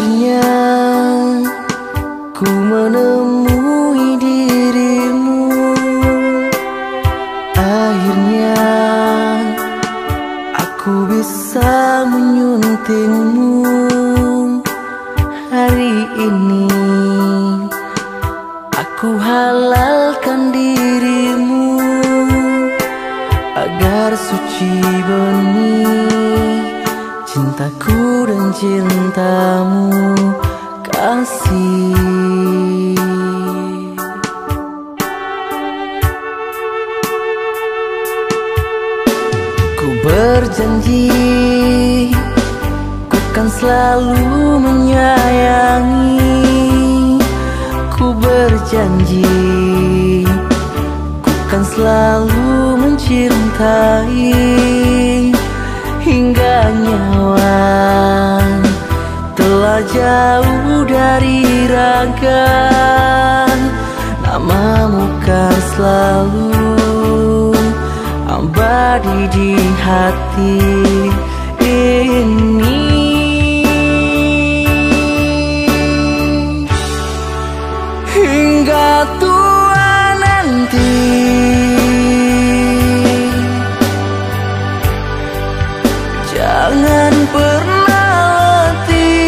Akhirnya ku menemui dirimu. Akhirnya aku bisa menyuntingmu. Hari ini aku halalkan dirimu Agar suci benih. Cintaku dan cintamu kasih. Ku berjanji Ku kan selalu menyayangi. Ku berjanji Ku kan selalu mencintai Hingga nyawa. Telah jauh dari raga Namamu kan selalu Abadi di hati. Ini jangan pernah letih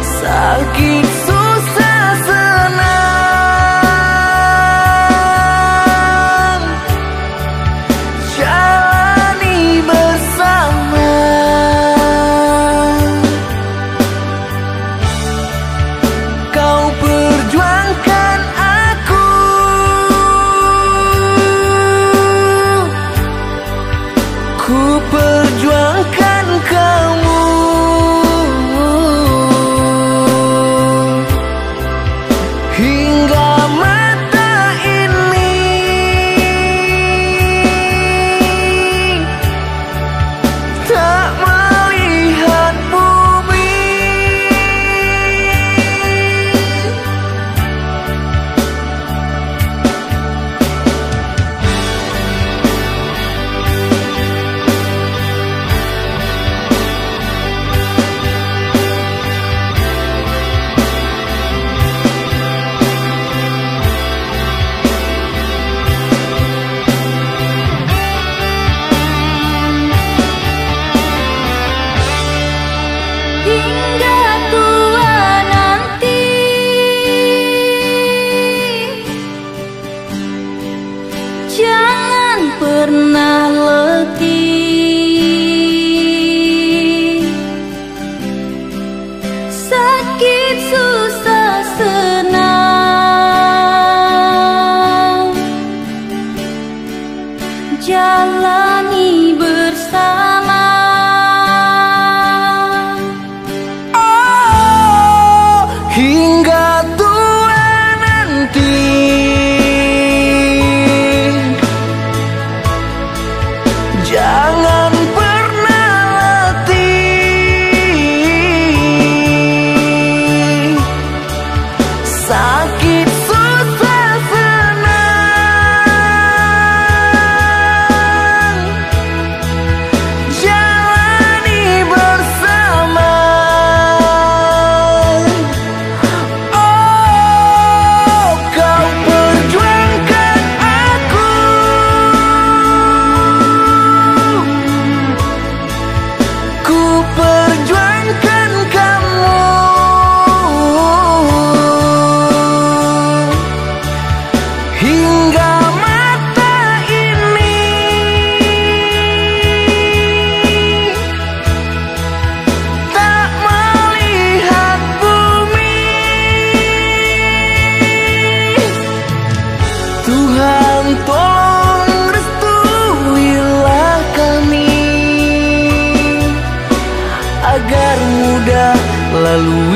sakit Agar mudah lalui